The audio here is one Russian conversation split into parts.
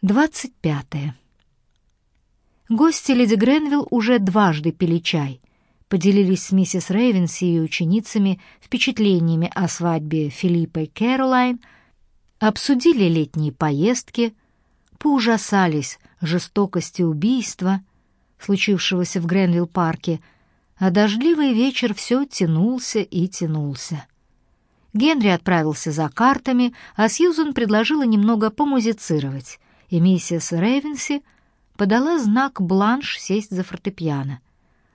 Двадцать пятое. Гости леди Гренвилл уже дважды пили чай, поделились с миссис Рейвенс и ее ученицами впечатлениями о свадьбе Филиппа и Кэролайн, обсудили летние поездки, поужасались жестокости убийства, случившегося в Гренвилл-парке, а дождливый вечер все тянулся и тянулся. Генри отправился за картами, а Сьюзен предложила немного помузицировать, и миссис Рейвенси подала знак Бланш сесть за фортепиано.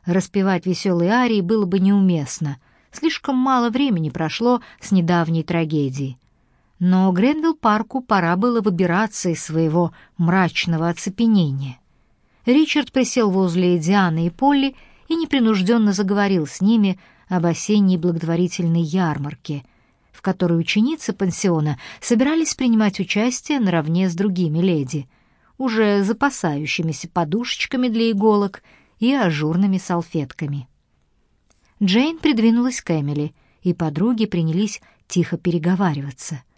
Распевать веселые арии было бы неуместно, слишком мало времени прошло с недавней трагедии. Но Гренвилл-парку пора было выбираться из своего мрачного оцепенения. Ричард присел возле Дианы и Полли и непринужденно заговорил с ними об осенней благотворительной ярмарке, в которой ученицы пансиона собирались принимать участие наравне с другими леди, уже запасающимися подушечками для иголок и ажурными салфетками. Джейн придвинулась к Эмили, и подруги принялись тихо переговариваться —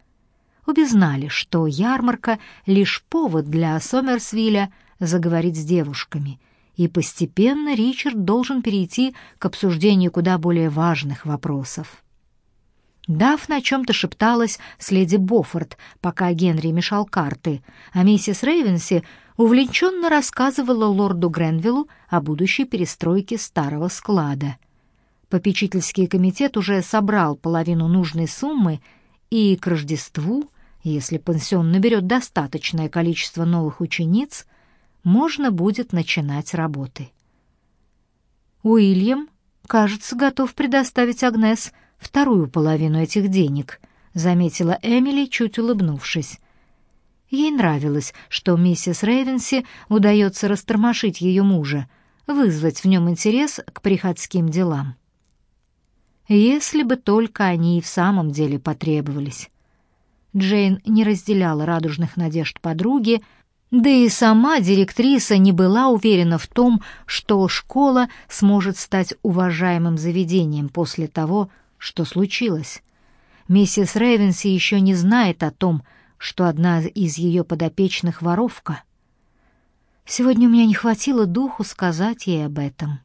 Обе знали, что ярмарка — лишь повод для Сомерсвилля заговорить с девушками, и постепенно Ричард должен перейти к обсуждению куда более важных вопросов. Дафна о чем-то шепталась с леди Боффорд, пока Генри мешал карты, а миссис Рейвенси увлеченно рассказывала лорду Гренвиллу о будущей перестройке старого склада. Попечительский комитет уже собрал половину нужной суммы, и к Рождеству если пансион наберет достаточное количество новых учениц, можно будет начинать работы. Уильям, кажется, готов предоставить Агнес вторую половину этих денег, заметила Эмили, чуть улыбнувшись. Ей нравилось, что миссис Рейвенси удается растормошить ее мужа, вызвать в нем интерес к приходским делам. Если бы только они и в самом деле потребовались. Джейн не разделяла радужных надежд подруги, да и сама директриса не была уверена в том, что школа сможет стать уважаемым заведением после того, что случилось. Миссис Рейвенси еще не знает о том, что одна из ее подопечных воровка. Сегодня у меня не хватило духу сказать ей об этом.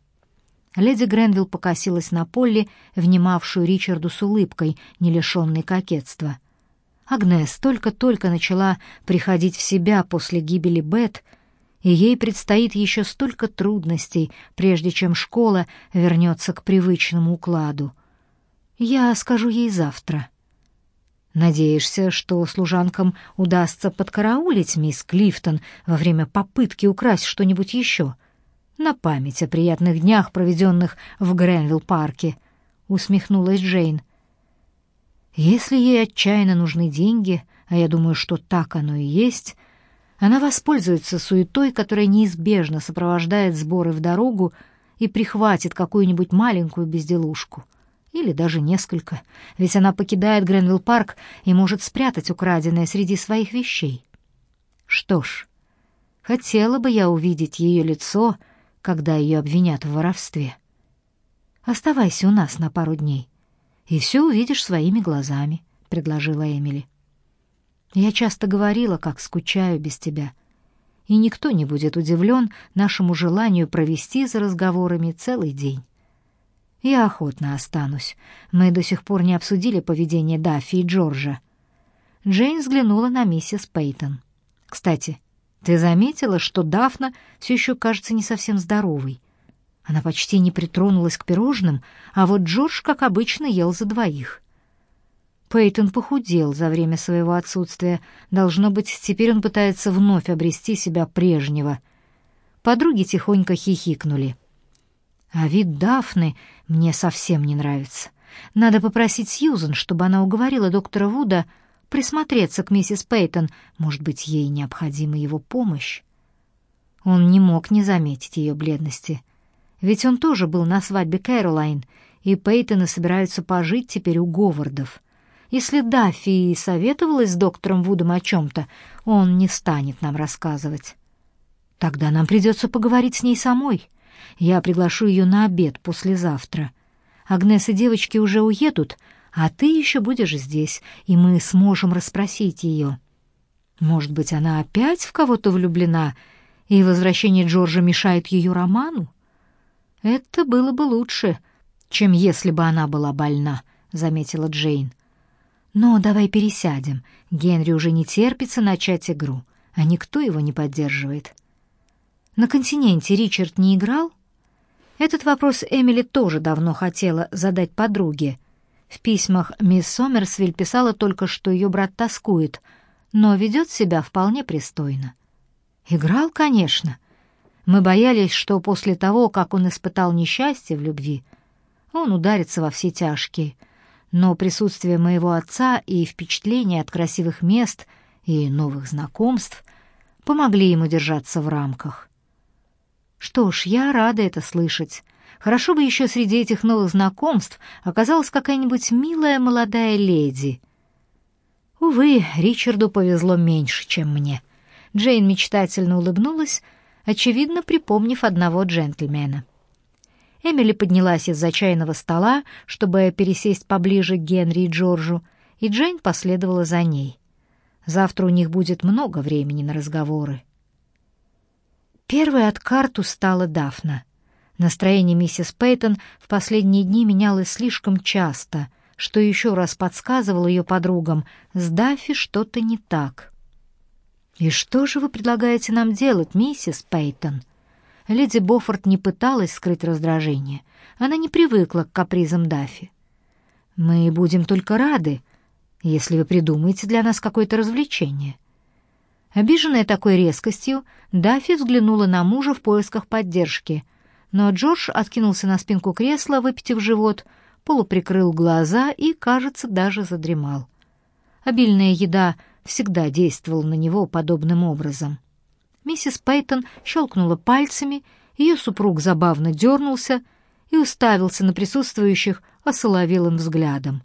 Леди Гренвилл покосилась на Полли, внимавшую Ричарду с улыбкой, не лишенной кокетства — Агнес только-только начала приходить в себя после гибели Бет, и ей предстоит еще столько трудностей, прежде чем школа вернется к привычному укладу. Я скажу ей завтра. Надеешься, что служанкам удастся подкараулить мисс Клифтон во время попытки украсть что-нибудь еще? На память о приятных днях, проведенных в Гренвилл-парке, усмехнулась Джейн. Если ей отчаянно нужны деньги, а я думаю, что так оно и есть, она воспользуется суетой, которая неизбежно сопровождает сборы в дорогу и прихватит какую-нибудь маленькую безделушку. Или даже несколько, ведь она покидает Гренвилл-парк и может спрятать украденное среди своих вещей. Что ж, хотела бы я увидеть ее лицо, когда ее обвинят в воровстве. Оставайся у нас на пару дней и все увидишь своими глазами», — предложила Эмили. «Я часто говорила, как скучаю без тебя, и никто не будет удивлен нашему желанию провести за разговорами целый день. Я охотно останусь. Мы до сих пор не обсудили поведение Даффи и Джорджа». Джейн взглянула на миссис Пейтон. «Кстати, ты заметила, что Дафна все еще кажется не совсем здоровой?» Она почти не притронулась к пирожным, а вот Джордж, как обычно, ел за двоих. Пейтон похудел за время своего отсутствия. Должно быть, теперь он пытается вновь обрести себя прежнего. Подруги тихонько хихикнули. А вид Дафны мне совсем не нравится. Надо попросить Сьюзен, чтобы она уговорила доктора Вуда присмотреться к миссис Пейтон. Может быть, ей необходима его помощь. Он не мог не заметить ее бледности. Ведь он тоже был на свадьбе Кэролайн, и Пейтоны собираются пожить теперь у Говардов. Если Даффи и советовалась с доктором Вудом о чем-то, он не станет нам рассказывать. Тогда нам придется поговорить с ней самой. Я приглашу ее на обед послезавтра. Агнес и девочки уже уедут, а ты еще будешь здесь, и мы сможем расспросить ее. Может быть, она опять в кого-то влюблена, и возвращение Джорджа мешает ее роману? Это было бы лучше, чем если бы она была больна, заметила Джейн. Но давай пересядем. Генри уже не терпится начать игру, а никто его не поддерживает. На континенте Ричард не играл? Этот вопрос Эмили тоже давно хотела задать подруге. В письмах мисс Сомерсвиль писала только, что ее брат тоскует, но ведет себя вполне пристойно. Играл, конечно. Мы боялись, что после того, как он испытал несчастье в любви, он ударится во все тяжкие. Но присутствие моего отца и впечатление от красивых мест и новых знакомств помогли ему держаться в рамках. Что ж, я рада это слышать. Хорошо бы еще среди этих новых знакомств оказалась какая-нибудь милая молодая леди. Увы, Ричарду повезло меньше, чем мне. Джейн мечтательно улыбнулась, очевидно, припомнив одного джентльмена. Эмили поднялась из-за чайного стола, чтобы пересесть поближе к Генри и Джорджу, и Джейн последовала за ней. Завтра у них будет много времени на разговоры. Первой от карту стала Дафна. Настроение миссис Пейтон в последние дни менялось слишком часто, что еще раз подсказывало ее подругам, с Даффи что-то не так. «И что же вы предлагаете нам делать, миссис Пейтон?» Леди Боффорд не пыталась скрыть раздражение. Она не привыкла к капризам Даффи. «Мы будем только рады, если вы придумаете для нас какое-то развлечение». Обиженная такой резкостью, Даффи взглянула на мужа в поисках поддержки, но Джордж откинулся на спинку кресла, выпитив живот, полуприкрыл глаза и, кажется, даже задремал. Обильная еда всегда действовала на него подобным образом. Миссис Пейтон щелкнула пальцами, ее супруг забавно дернулся и уставился на присутствующих осоловелым взглядом.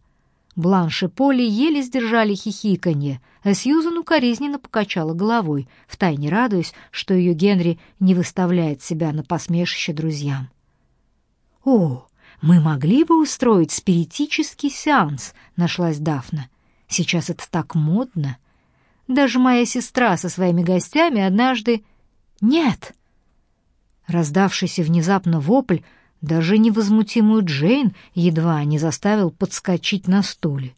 Бланш и Полли еле сдержали хихиканье, а Сьюзан укоризненно покачала головой, втайне радуясь, что ее Генри не выставляет себя на посмешище друзьям. «О, мы могли бы устроить спиритический сеанс», — нашлась Дафна. «Сейчас это так модно. Даже моя сестра со своими гостями однажды...» «Нет!» Раздавшийся внезапно вопль даже невозмутимую Джейн едва не заставил подскочить на стуле.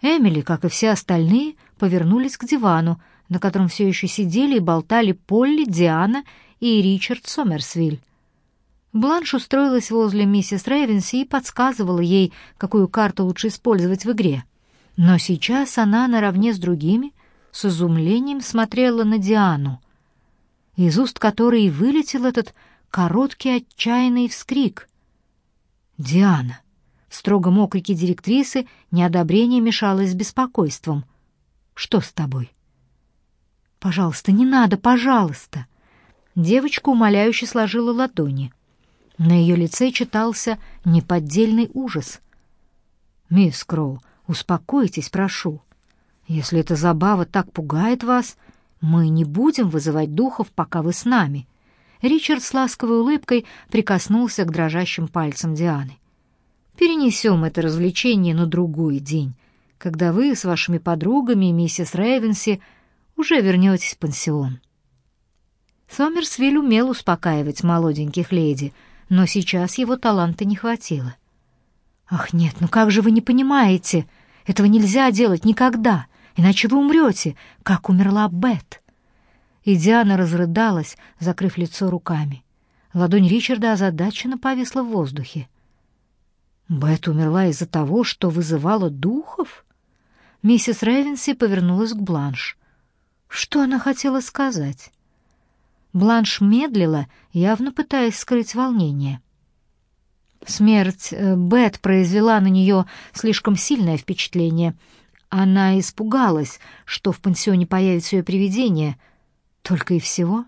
Эмили, как и все остальные, повернулись к дивану, на котором все еще сидели и болтали Полли, Диана и Ричард Сомерсвиль. Бланш устроилась возле миссис Рейвенси и подсказывала ей, какую карту лучше использовать в игре. Но сейчас она наравне с другими с изумлением смотрела на Диану, из уст которой вылетел этот короткий отчаянный вскрик. «Диана!» В строгом окрике директрисы неодобрение мешалось с беспокойством. «Что с тобой?» «Пожалуйста, не надо, пожалуйста!» Девочка умоляюще сложила ладони. На ее лице читался неподдельный ужас. «Мисс Кроу, успокойтесь, прошу. Если эта забава так пугает вас, мы не будем вызывать духов, пока вы с нами. Ричард с ласковой улыбкой прикоснулся к дрожащим пальцам Дианы. «Перенесем это развлечение на другой день, когда вы с вашими подругами миссис Рейвенси уже вернетесь в пансион». Сомерсвиль умел успокаивать молоденьких леди, но сейчас его таланта не хватило. «Ах нет, ну как же вы не понимаете? Этого нельзя делать никогда, иначе вы умрете, как умерла Бет» и Диана разрыдалась, закрыв лицо руками. Ладонь Ричарда озадаченно повисла в воздухе. Бет умерла из-за того, что вызывала духов? Миссис Рейвенси повернулась к Бланш. Что она хотела сказать? Бланш медлила, явно пытаясь скрыть волнение. Смерть э, Бет произвела на нее слишком сильное впечатление. Она испугалась, что в пансионе появится ее привидение — только и всего.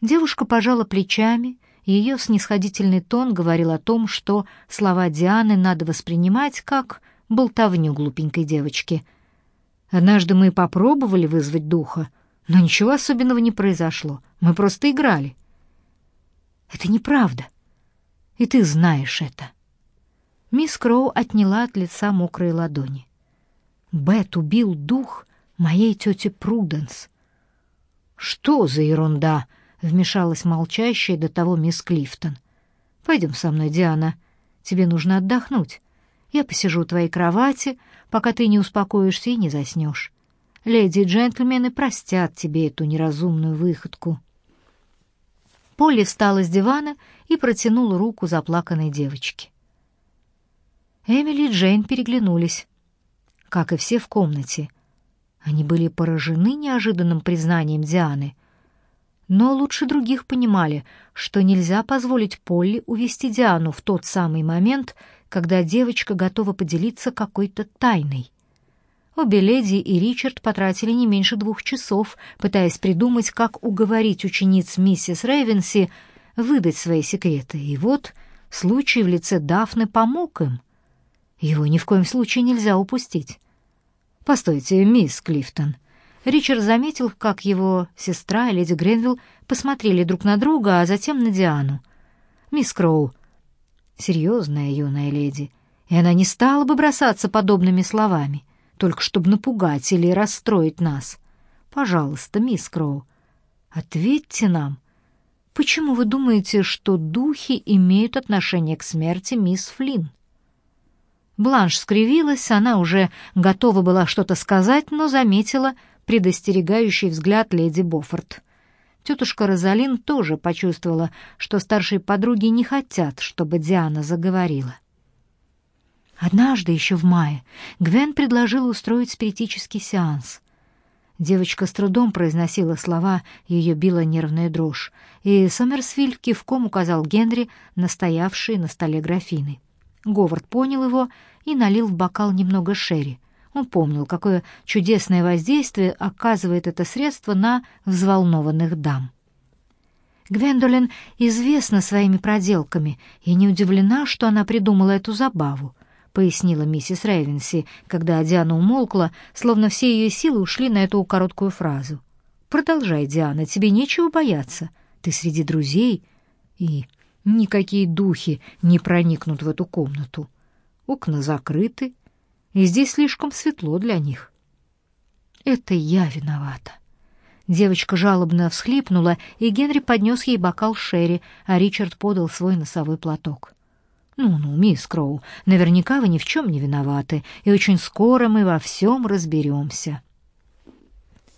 Девушка пожала плечами, и ее снисходительный тон говорил о том, что слова Дианы надо воспринимать как болтовню глупенькой девочки. Однажды мы попробовали вызвать духа, но ничего особенного не произошло. Мы просто играли. Это неправда. И ты знаешь это. Мисс Кроу отняла от лица мокрые ладони. Бет убил дух моей тете Пруденс. «Что за ерунда?» — вмешалась молчащая до того мисс Клифтон. «Пойдем со мной, Диана. Тебе нужно отдохнуть. Я посижу у твоей кровати, пока ты не успокоишься и не заснешь. Леди и джентльмены простят тебе эту неразумную выходку». Полли встала с дивана и протянула руку заплаканной девочке. Эмили и Джейн переглянулись, как и все в комнате. Они были поражены неожиданным признанием Дианы, но лучше других понимали, что нельзя позволить Полли увести Диану в тот самый момент, когда девочка готова поделиться какой-то тайной. Обе леди и Ричард потратили не меньше двух часов, пытаясь придумать, как уговорить учениц миссис Рейвенси выдать свои секреты. И вот случай в лице Дафны помог им. Его ни в коем случае нельзя упустить. «Постойте, мисс Клифтон». Ричард заметил, как его сестра и леди Гренвилл посмотрели друг на друга, а затем на Диану. «Мисс Кроу, серьезная юная леди, и она не стала бы бросаться подобными словами, только чтобы напугать или расстроить нас. Пожалуйста, мисс Кроу, ответьте нам, почему вы думаете, что духи имеют отношение к смерти мисс Флинн?» Бланш скривилась, она уже готова была что-то сказать, но заметила предостерегающий взгляд леди Боффорд. Тетушка Розалин тоже почувствовала, что старшие подруги не хотят, чтобы Диана заговорила. Однажды, еще в мае, Гвен предложила устроить спиритический сеанс. Девочка с трудом произносила слова, ее била нервная дрожь, и Сомерсвиль кивком указал Генри на стоявшие на столе графины. Говард понял его и налил в бокал немного шерри. Он помнил, какое чудесное воздействие оказывает это средство на взволнованных дам. Гвендолин известна своими проделками и не удивлена, что она придумала эту забаву, пояснила миссис Рейвенси, когда Диана умолкла, словно все ее силы ушли на эту короткую фразу. Продолжай, Диана, тебе нечего бояться. Ты среди друзей, и Никакие духи не проникнут в эту комнату. Окна закрыты, и здесь слишком светло для них. Это я виновата. Девочка жалобно всхлипнула, и Генри поднес ей бокал шерри, а Ричард подал свой носовой платок. «Ну-ну, мисс Кроу, наверняка вы ни в чем не виноваты, и очень скоро мы во всем разберемся».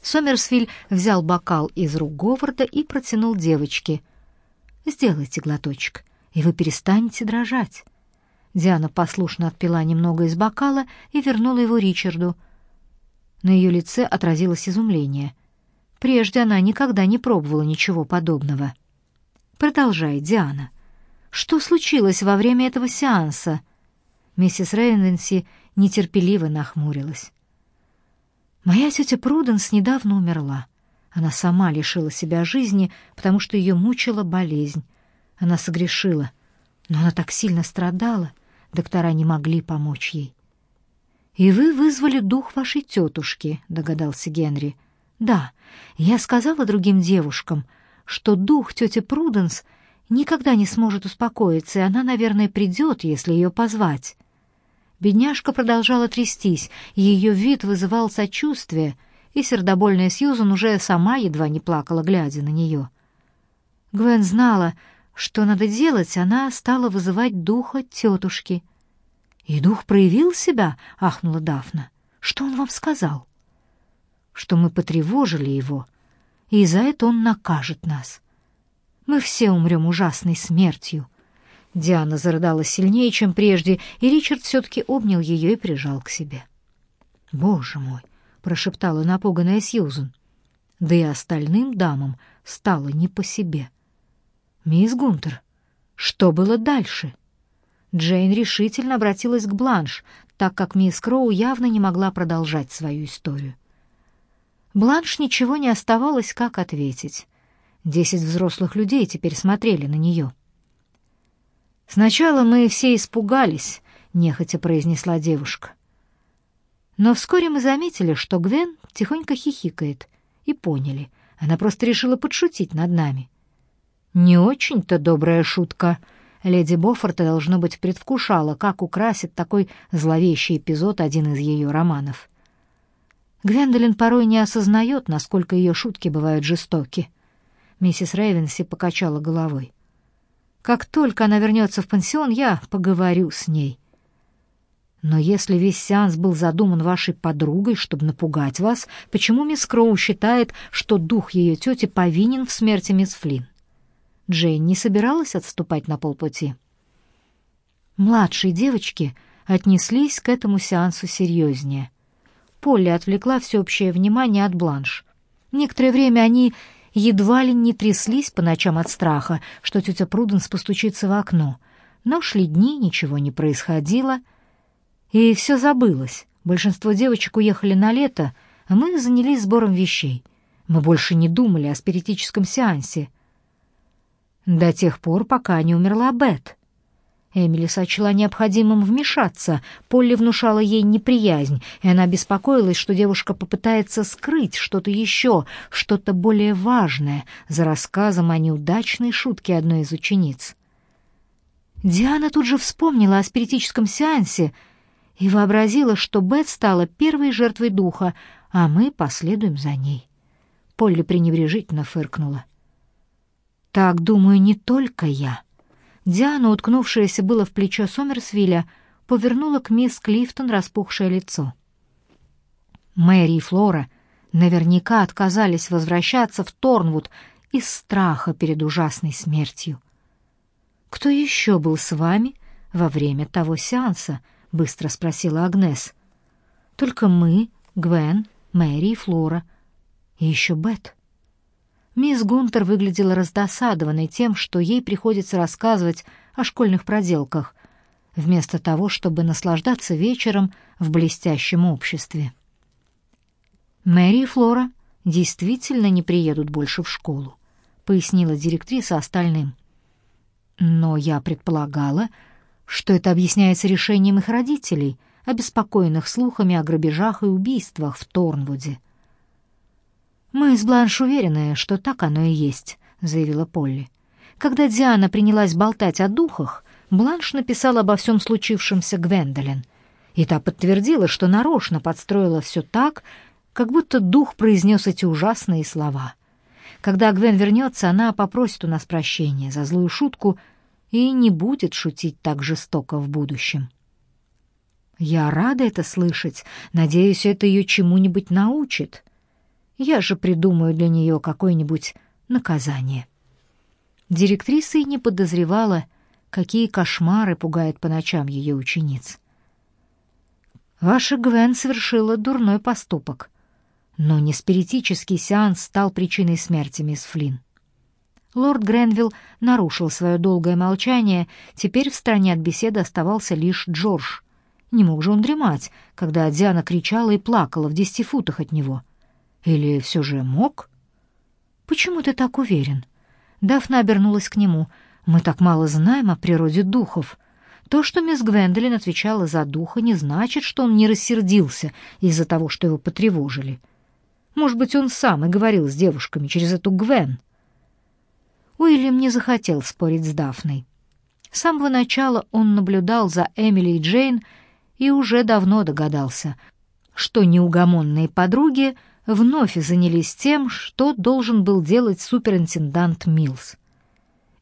Сомерсвиль взял бокал из рук Говарда и протянул девочке — Сделайте глоточек, и вы перестанете дрожать. Диана послушно отпила немного из бокала и вернула его Ричарду. На ее лице отразилось изумление. Прежде она никогда не пробовала ничего подобного. Продолжай, Диана. Что случилось во время этого сеанса? Миссис Рейнвенси нетерпеливо нахмурилась. Моя тетя Пруденс недавно умерла. Она сама лишила себя жизни, потому что ее мучила болезнь. Она согрешила, но она так сильно страдала, доктора не могли помочь ей. «И вы вызвали дух вашей тетушки», — догадался Генри. «Да, я сказала другим девушкам, что дух тети Пруденс никогда не сможет успокоиться, и она, наверное, придет, если ее позвать». Бедняжка продолжала трястись, и ее вид вызывал сочувствие, и сердобольная Сьюзан уже сама едва не плакала, глядя на нее. Гвен знала, что надо делать, она стала вызывать духа тетушки. «И дух проявил себя?» — ахнула Дафна. «Что он вам сказал?» «Что мы потревожили его, и за это он накажет нас. Мы все умрем ужасной смертью». Диана зарыдала сильнее, чем прежде, и Ричард все-таки обнял ее и прижал к себе. «Боже мой!» Прошептала напуганная Сьюзен. Да и остальным дамам стало не по себе. «Мисс Гунтер, что было дальше?» Джейн решительно обратилась к Бланш, так как мисс Кроу явно не могла продолжать свою историю. Бланш ничего не оставалось, как ответить. Десять взрослых людей теперь смотрели на нее. «Сначала мы все испугались», — нехотя произнесла девушка. Но вскоре мы заметили, что Гвен тихонько хихикает, и поняли, она просто решила подшутить над нами. Не очень-то добрая шутка. Леди Боффорта, должно быть, предвкушала, как украсит такой зловещий эпизод один из ее романов. Гвендолин порой не осознает, насколько ее шутки бывают жестоки. Миссис Рейвенси покачала головой. Как только она вернется в пансион, я поговорю с ней. Но если весь сеанс был задуман вашей подругой, чтобы напугать вас, почему мисс Кроу считает, что дух ее тети повинен в смерти мисс Флинн? Джейн не собиралась отступать на полпути. Младшие девочки отнеслись к этому сеансу серьезнее. Полли отвлекла всеобщее внимание от Бланш. Некоторое время они едва ли не тряслись по ночам от страха, что тетя Пруденс постучится в окно. Но шли дни, ничего не происходило, и все забылось. Большинство девочек уехали на лето, а мы занялись сбором вещей. Мы больше не думали о спиритическом сеансе. До тех пор, пока не умерла Бет. Эмили сочла необходимым вмешаться. Полли внушала ей неприязнь, и она беспокоилась, что девушка попытается скрыть что-то еще, что-то более важное, за рассказом о неудачной шутке одной из учениц. Диана тут же вспомнила о спиритическом сеансе и вообразила, что Бет стала первой жертвой духа, а мы последуем за ней. Полли пренебрежительно фыркнула. «Так думаю не только я». Диана, уткнувшаяся было в плечо Сомерсвилля, повернула к мисс Клифтон распухшее лицо. Мэри и Флора наверняка отказались возвращаться в Торнвуд из страха перед ужасной смертью. «Кто еще был с вами во время того сеанса?» — быстро спросила Агнес. «Только мы, Гвен, Мэри и Флора. И еще Бет». Мисс Гунтер выглядела раздосадованной тем, что ей приходится рассказывать о школьных проделках, вместо того, чтобы наслаждаться вечером в блестящем обществе. Мэри и Флора действительно не приедут больше в школу, пояснила директриса остальным. Но я предполагала, что это объясняется решением их родителей, обеспокоенных слухами о грабежах и убийствах в Торнвуде. «Мы с Бланш уверены, что так оно и есть», — заявила Полли. Когда Диана принялась болтать о духах, Бланш написала обо всем случившемся Гвендолин. И та подтвердила, что нарочно подстроила все так, как будто дух произнес эти ужасные слова. Когда Гвен вернется, она попросит у нас прощения за злую шутку и не будет шутить так жестоко в будущем. Я рада это слышать. Надеюсь, это ее чему-нибудь научит. Я же придумаю для нее какое-нибудь наказание. Директриса и не подозревала, какие кошмары пугают по ночам ее учениц. Ваша Гвен совершила дурной поступок, но не спиритический сеанс стал причиной смерти мисс Флинн. Лорд Гренвилл нарушил свое долгое молчание, теперь в стороне от беседы оставался лишь Джордж. Не мог же он дремать, когда Диана кричала и плакала в десяти футах от него — или все же мог? Почему ты так уверен? Дафна обернулась к нему. Мы так мало знаем о природе духов. То, что мисс Гвендолин отвечала за духа, не значит, что он не рассердился из-за того, что его потревожили. Может быть, он сам и говорил с девушками через эту Гвен. Уильям не захотел спорить с Дафной. С самого начала он наблюдал за Эмили и Джейн и уже давно догадался, что неугомонные подруги вновь занялись тем, что должен был делать суперинтендант Милс.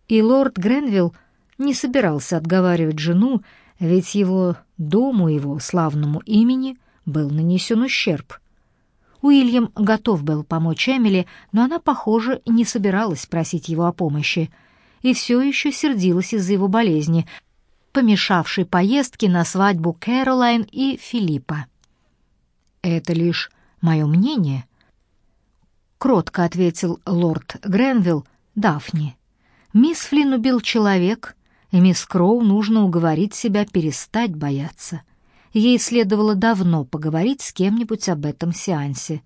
И лорд Гренвилл не собирался отговаривать жену, ведь его дому, его славному имени был нанесен ущерб. Уильям готов был помочь Эмили, но она, похоже, не собиралась просить его о помощи и все еще сердилась из-за его болезни, помешавшей поездке на свадьбу Кэролайн и Филиппа. Это лишь мое мнение», — кротко ответил лорд Гренвилл Дафни. «Мисс Флинн убил человек, и мисс Кроу нужно уговорить себя перестать бояться. Ей следовало давно поговорить с кем-нибудь об этом сеансе».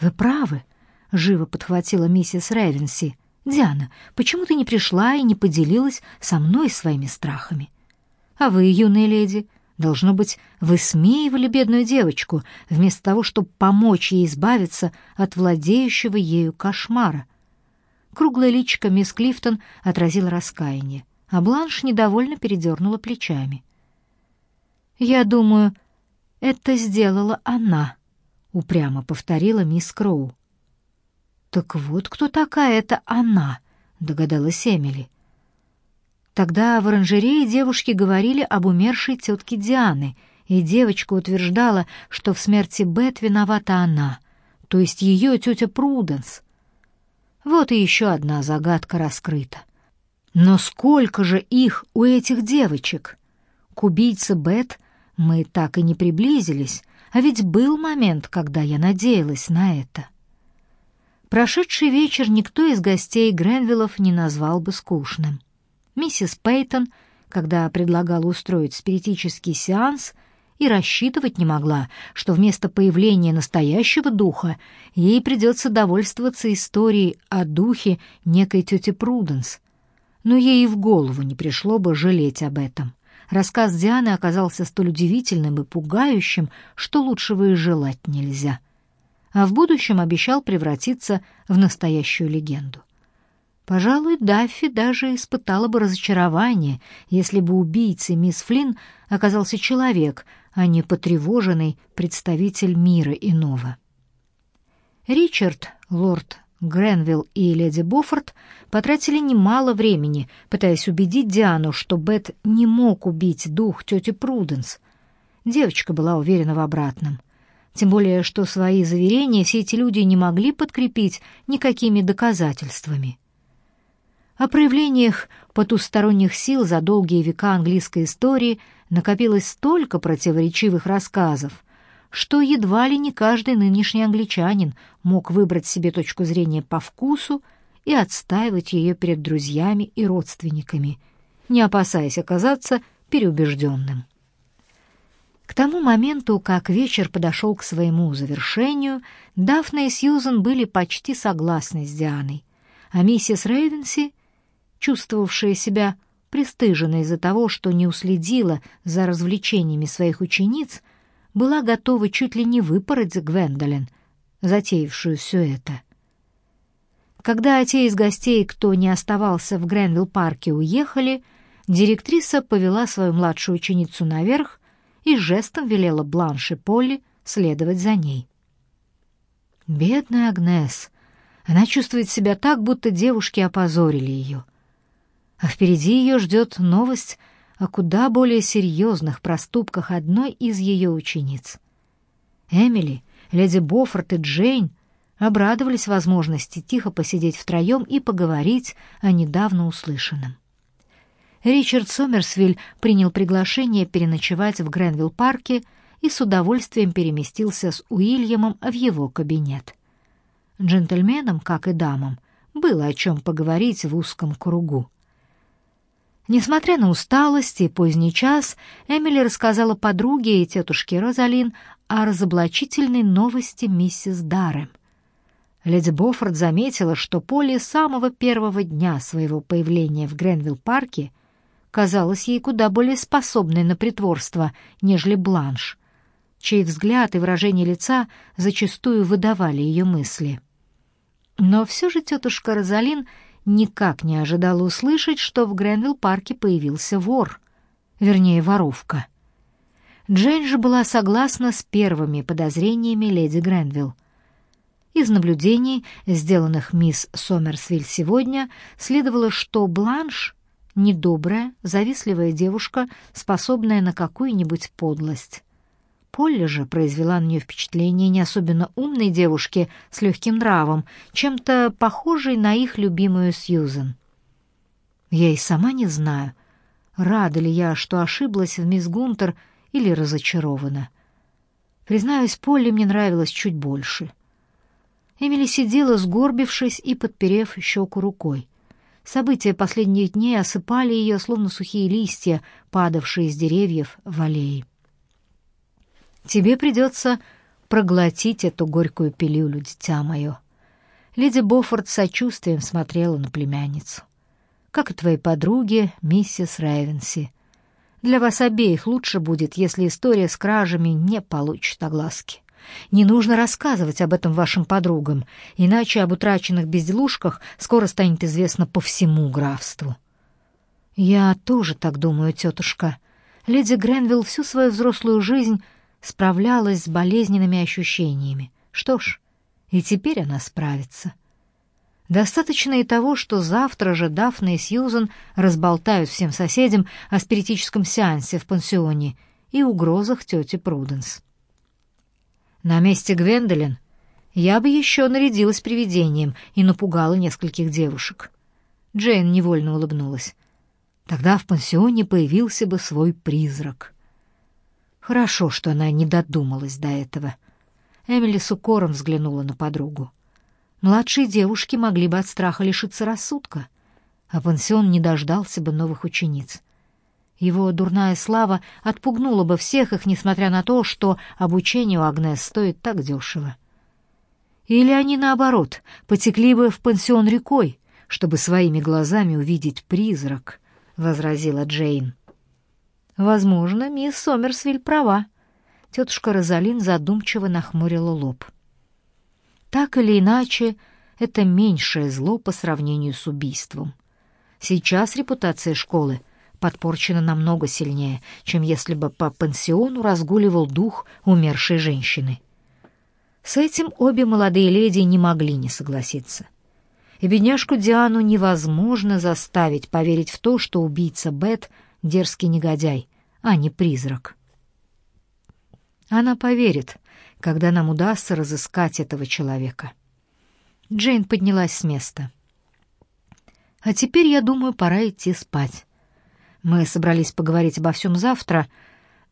«Вы правы», — живо подхватила миссис Ревенси. «Диана, почему ты не пришла и не поделилась со мной своими страхами?» «А вы, юная леди, Должно быть, высмеивали бедную девочку, вместо того, чтобы помочь ей избавиться от владеющего ею кошмара. Круглая личико мисс Клифтон отразила раскаяние, а Бланш недовольно передернула плечами. «Я думаю, это сделала она», — упрямо повторила мисс Кроу. Так вот кто такая эта она, догадалась Эмили. Тогда в оранжерее девушки говорили об умершей тетке Дианы, и девочка утверждала, что в смерти Бет виновата она, то есть ее тетя Пруденс. Вот и еще одна загадка раскрыта. Но сколько же их у этих девочек? К убийце Бет мы так и не приблизились, а ведь был момент, когда я надеялась на это. Прошедший вечер никто из гостей Гренвиллов не назвал бы скучным. Миссис Пейтон, когда предлагала устроить спиритический сеанс, и рассчитывать не могла, что вместо появления настоящего духа ей придется довольствоваться историей о духе некой тети Пруденс. Но ей и в голову не пришло бы жалеть об этом. Рассказ Дианы оказался столь удивительным и пугающим, что лучшего и желать нельзя. А в будущем обещал превратиться в настоящую легенду. Пожалуй, Даффи даже испытала бы разочарование, если бы убийцей мисс Флинн оказался человек, а не потревоженный представитель мира иного. Ричард, лорд Гренвилл и леди Боффорд потратили немало времени, пытаясь убедить Диану, что Бет не мог убить дух тети Пруденс. Девочка была уверена в обратном. Тем более, что свои заверения все эти люди не могли подкрепить никакими доказательствами. О проявлениях потусторонних сил за долгие века английской истории накопилось столько противоречивых рассказов, что едва ли не каждый нынешний англичанин мог выбрать себе точку зрения по вкусу и отстаивать ее перед друзьями и родственниками, не опасаясь оказаться переубежденным. К тому моменту, как вечер подошел к своему завершению, Дафна и Сьюзен были почти согласны с Дианой, а миссис Рейвенси, чувствовавшая себя пристыженной из-за того, что не уследила за развлечениями своих учениц, была готова чуть ли не выпороть Гвендолин, затеявшую все это. Когда те из гостей, кто не оставался в Гренвилл-парке, уехали, директриса повела свою младшую ученицу наверх и жестом велела Бланше Полли следовать за ней. Бедная Агнес. Она чувствует себя так, будто девушки опозорили ее. А впереди ее ждет новость о куда более серьезных проступках одной из ее учениц. Эмили, леди Боффорд и Джейн обрадовались возможности тихо посидеть втроем и поговорить о недавно услышанном. Ричард Сомерсвиль принял приглашение переночевать в Гренвилл-парке и с удовольствием переместился с Уильямом в его кабинет. Джентльменам, как и дамам, было о чем поговорить в узком кругу. Несмотря на усталость и поздний час, Эмили рассказала подруге и тетушке Розалин о разоблачительной новости миссис Даррем. Леди Боффорд заметила, что Полли с самого первого дня своего появления в Гренвилл-парке казалась ей куда более способной на притворство, нежели Бланш, чей взгляд и выражение лица зачастую выдавали ее мысли. Но все же тетушка Розалин — никак не ожидала услышать, что в Гренвилл-парке появился вор, вернее, воровка. Джейн же была согласна с первыми подозрениями леди Гренвилл. Из наблюдений, сделанных мисс Сомерсвиль сегодня, следовало, что Бланш — недобрая, завистливая девушка, способная на какую-нибудь подлость. Полли же произвела на нее впечатление не особенно умной девушки с легким нравом, чем-то похожей на их любимую Сьюзен. Я и сама не знаю, рада ли я, что ошиблась в мисс Гунтер или разочарована. Признаюсь, Полли мне нравилась чуть больше. Эмили сидела, сгорбившись и подперев щеку рукой. События последних дней осыпали ее, словно сухие листья, падавшие с деревьев в аллее. Тебе придется проглотить эту горькую пилюлю, дитя мое. Леди Боффорд с сочувствием смотрела на племянницу. Как и твои подруги, миссис Рейвенси. Для вас обеих лучше будет, если история с кражами не получит огласки. Не нужно рассказывать об этом вашим подругам, иначе об утраченных безделушках скоро станет известно по всему графству. Я тоже так думаю, тетушка. Леди Гренвилл всю свою взрослую жизнь справлялась с болезненными ощущениями. Что ж, и теперь она справится. Достаточно и того, что завтра же Дафна и Сьюзан разболтают всем соседям о спиритическом сеансе в пансионе и угрозах тети Пруденс. На месте Гвендолин я бы еще нарядилась привидением и напугала нескольких девушек. Джейн невольно улыбнулась. Тогда в пансионе появился бы свой призрак. Хорошо, что она не додумалась до этого. Эмили с укором взглянула на подругу. Младшие девушки могли бы от страха лишиться рассудка, а пансион не дождался бы новых учениц. Его дурная слава отпугнула бы всех их, несмотря на то, что обучение у Агнес стоит так дешево. Или они, наоборот, потекли бы в пансион рекой, чтобы своими глазами увидеть призрак, — возразила Джейн. Возможно, мисс Сомерсвиль права. Тетушка Розалин задумчиво нахмурила лоб. Так или иначе, это меньшее зло по сравнению с убийством. Сейчас репутация школы подпорчена намного сильнее, чем если бы по пансиону разгуливал дух умершей женщины. С этим обе молодые леди не могли не согласиться. И бедняжку Диану невозможно заставить поверить в то, что убийца Бет — дерзкий негодяй, а не призрак. Она поверит, когда нам удастся разыскать этого человека. Джейн поднялась с места. А теперь, я думаю, пора идти спать. Мы собрались поговорить обо всем завтра,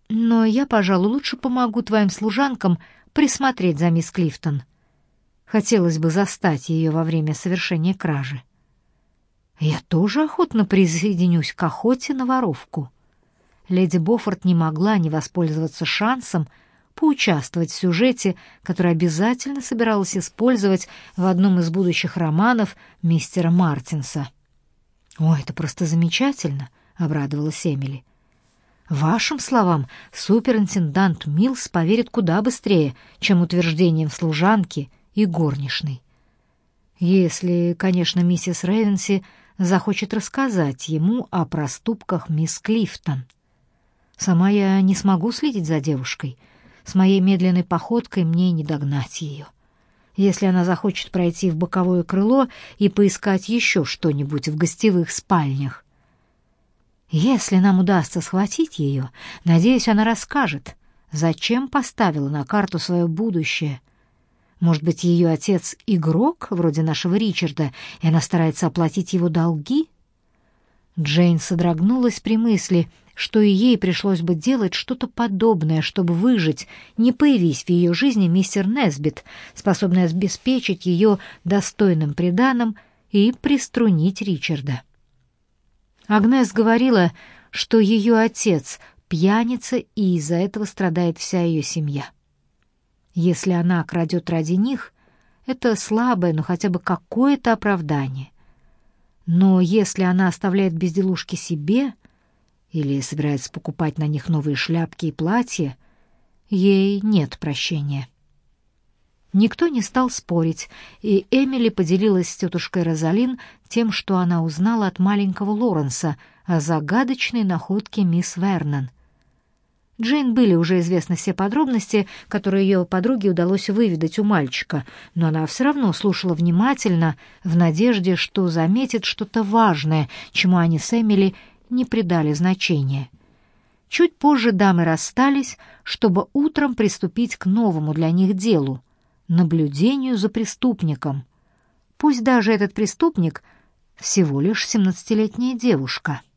но я, пожалуй, лучше помогу твоим служанкам присмотреть за мисс Клифтон. Хотелось бы застать ее во время совершения кражи. Я тоже охотно присоединюсь к охоте на воровку. Леди Боффорд не могла не воспользоваться шансом поучаствовать в сюжете, который обязательно собиралась использовать в одном из будущих романов мистера Мартинса. «О, это просто замечательно!» — обрадовалась Эмили. «Вашим словам суперинтендант Милс поверит куда быстрее, чем утверждением служанки и горничной. Если, конечно, миссис Рейвенси захочет рассказать ему о проступках мисс Клифтон. Сама я не смогу следить за девушкой. С моей медленной походкой мне не догнать ее. Если она захочет пройти в боковое крыло и поискать еще что-нибудь в гостевых спальнях, если нам удастся схватить ее, надеюсь, она расскажет, зачем поставила на карту свое будущее. Может быть, ее отец — игрок, вроде нашего Ричарда, и она старается оплатить его долги? Джейн содрогнулась при мысли, что и ей пришлось бы делать что-то подобное, чтобы выжить, не появись в ее жизни мистер Несбит, способный обеспечить ее достойным приданым и приструнить Ричарда. Агнес говорила, что ее отец пьяница, и из-за этого страдает вся ее семья. Если она крадет ради них, это слабое, но хотя бы какое-то оправдание. Но если она оставляет безделушки себе или собирается покупать на них новые шляпки и платья, ей нет прощения. Никто не стал спорить, и Эмили поделилась с тетушкой Розалин тем, что она узнала от маленького Лоренса о загадочной находке мисс Вернон. Джейн были уже известны все подробности, которые ее подруге удалось выведать у мальчика, но она все равно слушала внимательно, в надежде, что заметит что-то важное, чему они с Эмили не придали значения. Чуть позже дамы расстались, чтобы утром приступить к новому для них делу наблюдению за преступником. Пусть даже этот преступник всего лишь семнадцатилетняя девушка —